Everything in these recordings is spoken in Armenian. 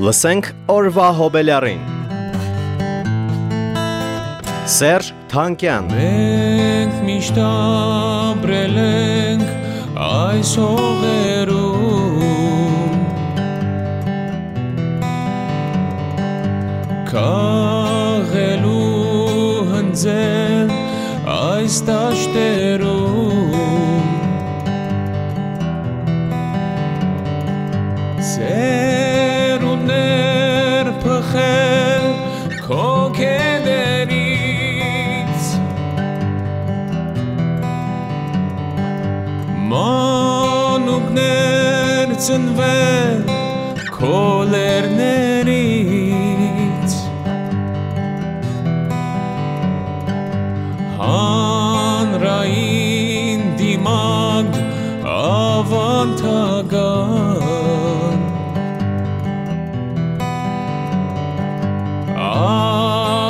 Լսենք օրվա հոբելյարին։ Սերժ Թանկյան Մենք միշտ ապրել ենք այս օղերում Քաղելու հնձել այս տաշտերում ծնվել քոլերներից հանրային դիմակ ավանդական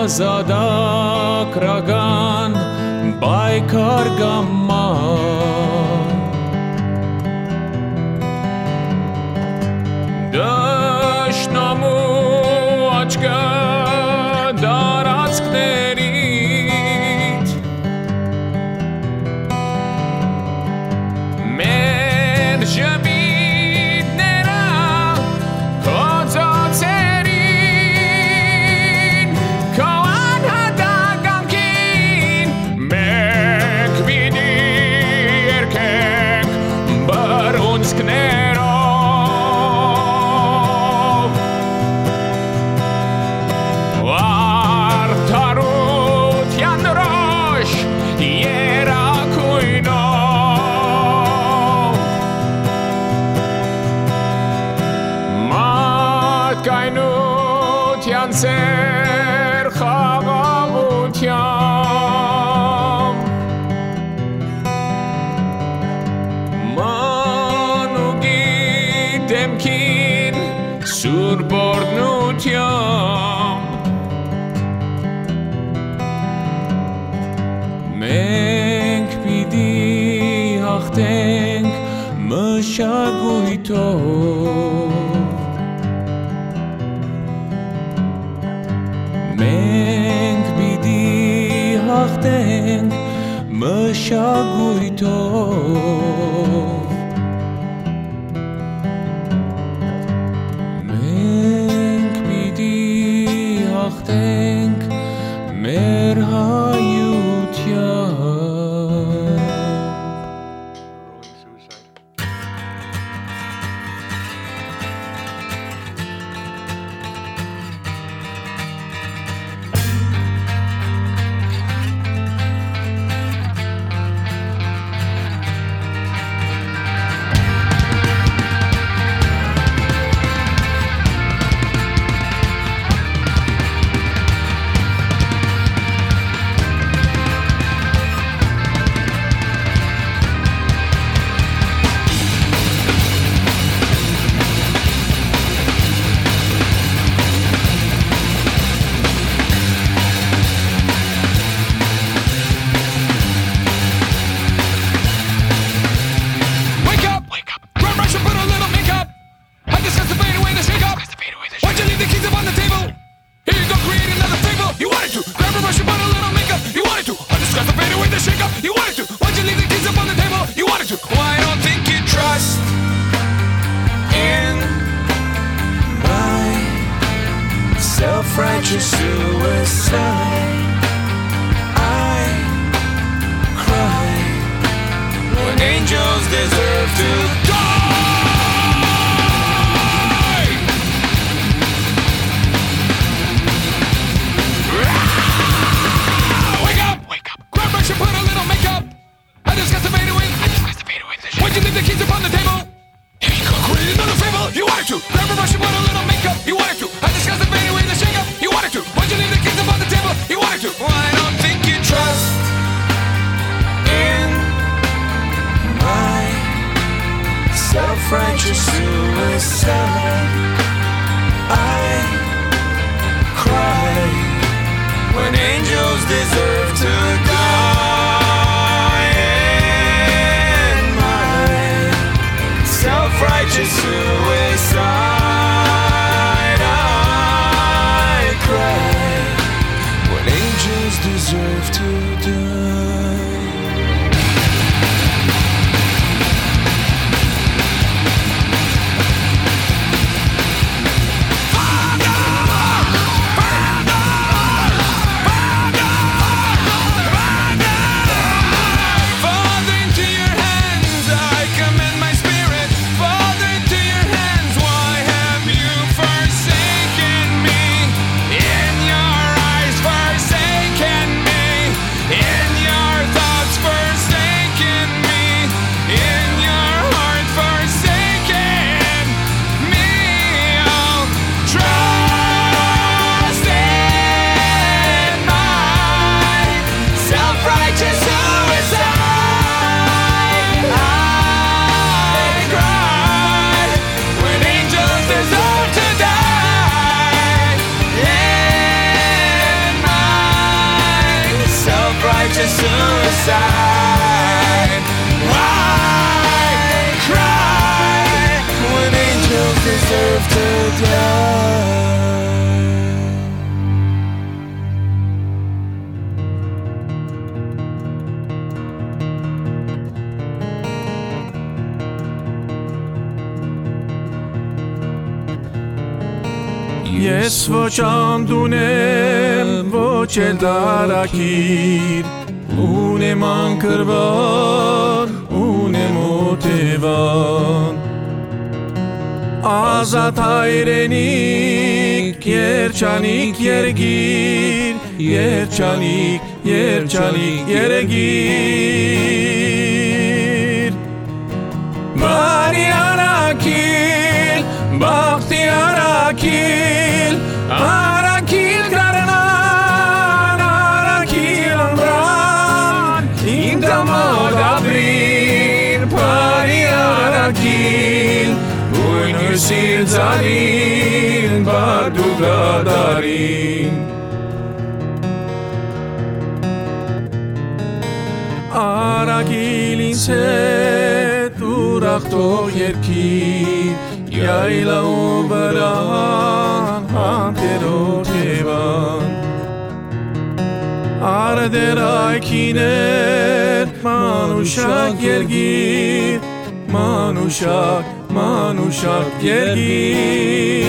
ազադակ ռագան բայկարգամ մաղթենք մեր French suicide. I cry when angels deserve to die. Ես ոչ անդունեմ, ոչ էլ դարակիր Ունեմ անկրվան, ունեմ օտևան Ազատ հայրենիք, երջանիկ երգիր Երջանիկ, երջանիկ երգիր Բարի արակիլ, բախտի արակիլ, արակիլ գարնան, արակիլ ամրան, իմ դամոդ ապրին, բարի արակիլ, ույն հյուսիր ձարին, բարդու գադարին։ Արագիլ ինձ հետ ուրախտող երկիր Yayla u baran hamtero teban Ardera kiner manuşak gergir Manuşak, manuşak gergir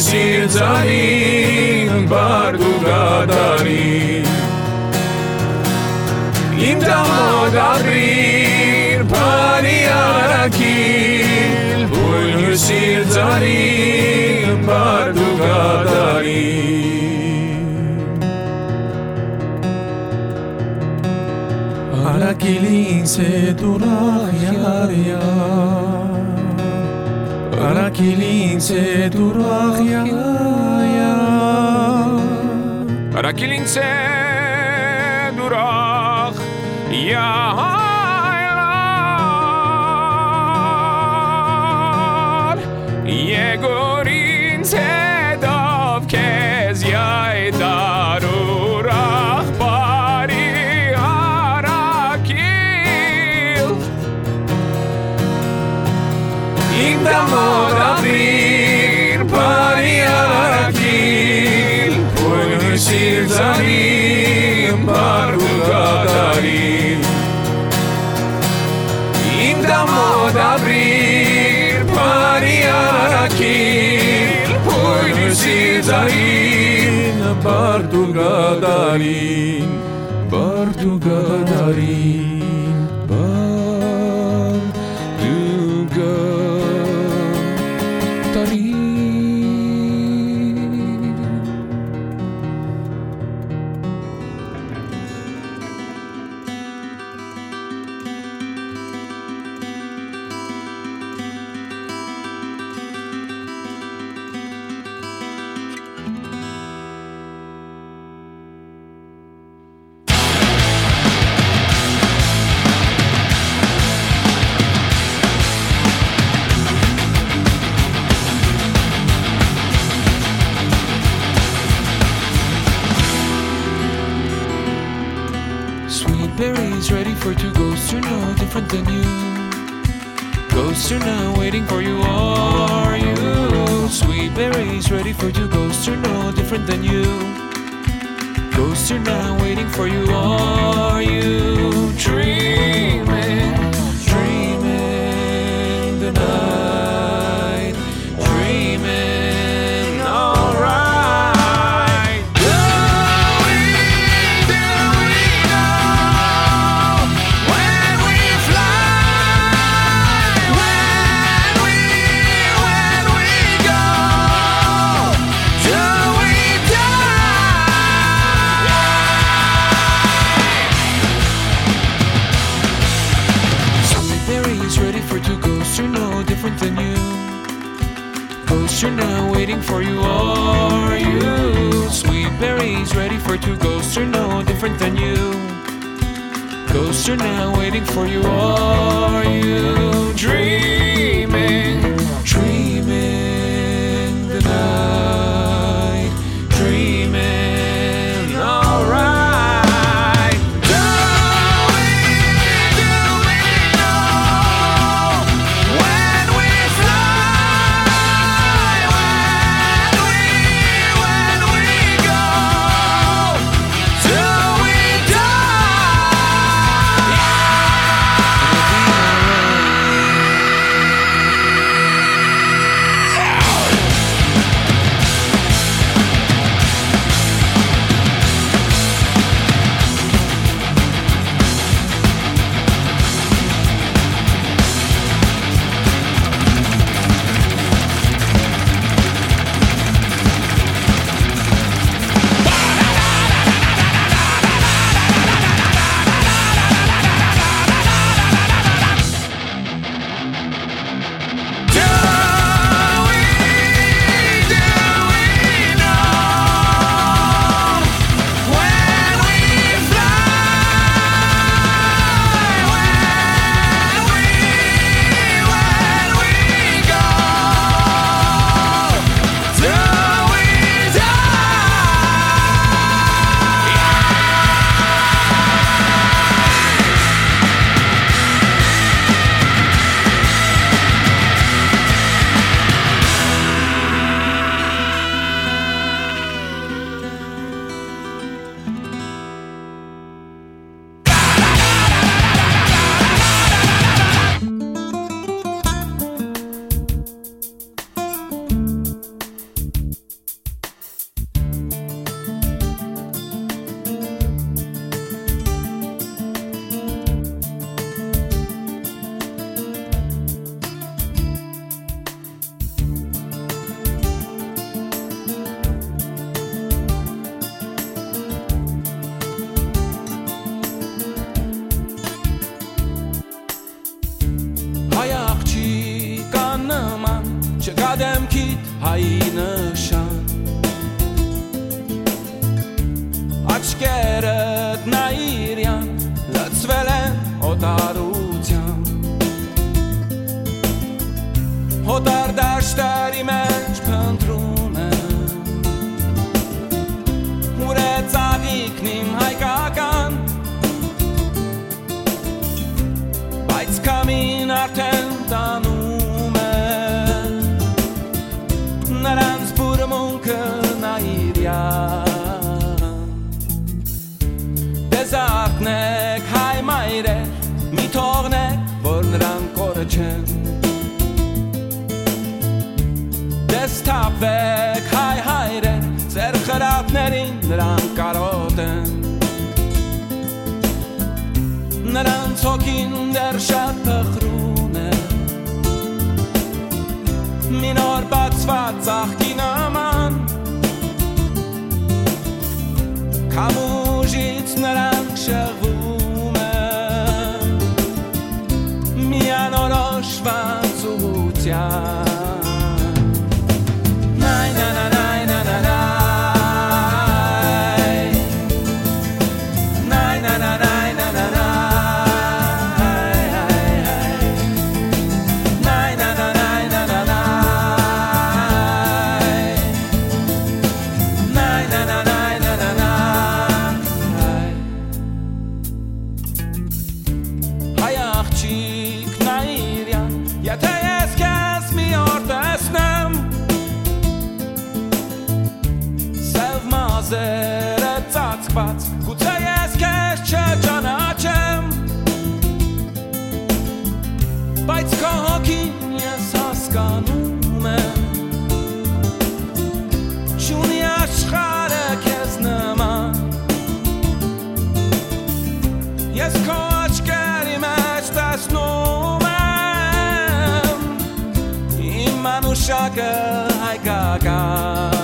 sirds arī vārdu gadarī. İmdad abrir pari arakil Pul yusir zarim bardu gadarim Arakilin se durah yar yar Ara klinse durakh ya Ara klinse durakh Bartu Gadarin Bartu Gadarin Sweet berries ready for two ghosts are no different than you. Ghosts are now waiting for you, are you? Sweet berries ready for two ghosts are no different than you. Ghosts are now waiting for you, are you? Dreaming, dreaming the night, now waiting for you. Are you sweet berries ready for two ghosts are no different than you? Ghosts are now waiting for you. Are you dream? Ինձ հոգին դեռ շատ փխրուն է Մինոր բացված աղքին աման Կամուժից նրանք շեղում է Միան որոշված ուղության manushaka haikaka.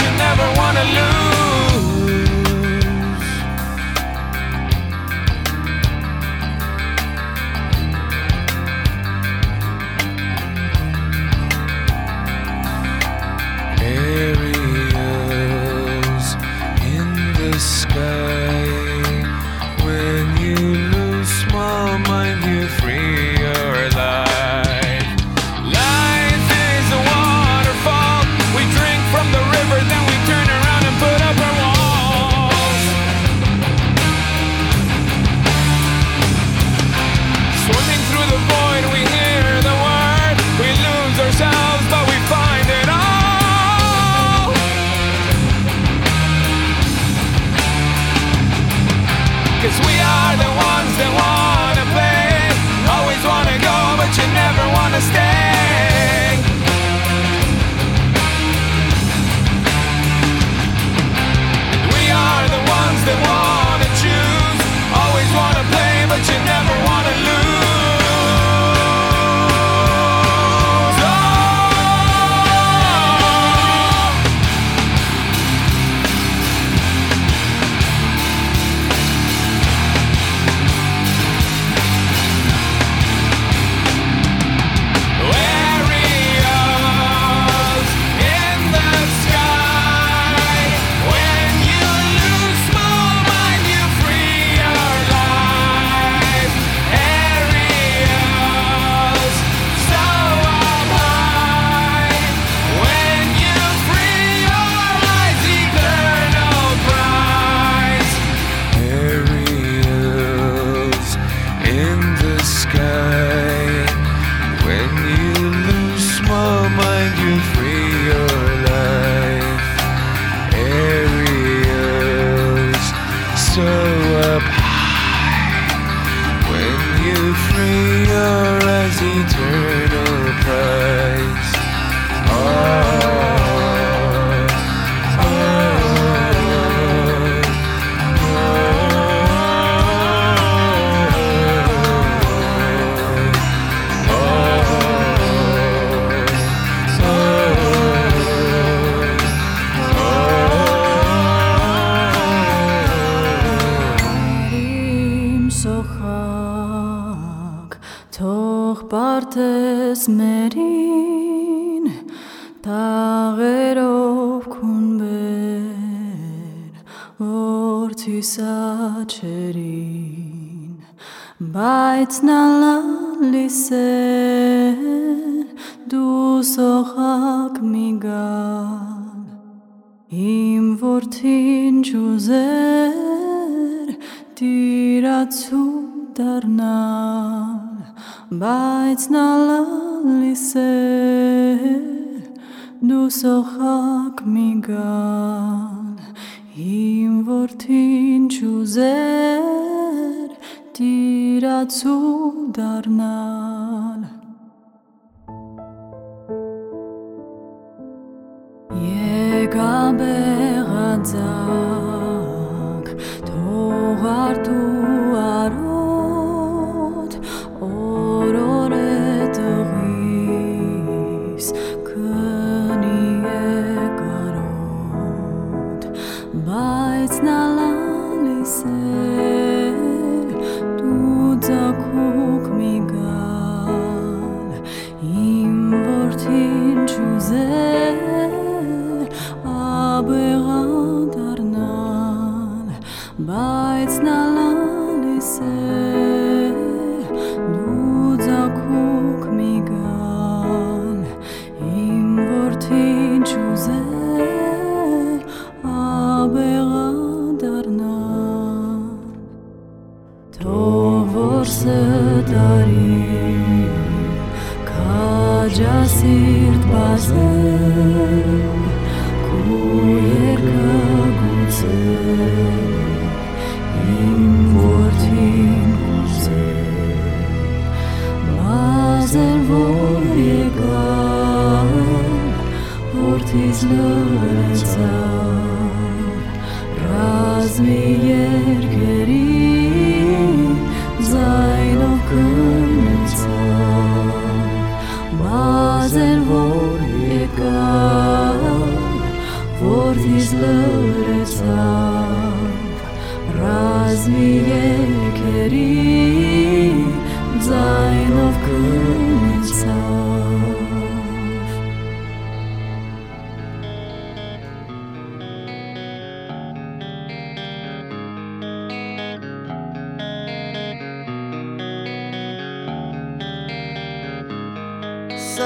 You never wanna lose. Բայց նա լալիս է, դու սողակ մի գան, իմ որդին չուզեր, տիրացու դարնալ, բայց նա լալիս է, դու սողակ մի գան, իմ որդին չուզեր, իրացու դառնալ Եկա բեղաձար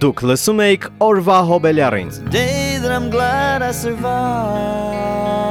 Դուք լսում եք օրվա հոբելյարին։ Day that I'm glad I survived.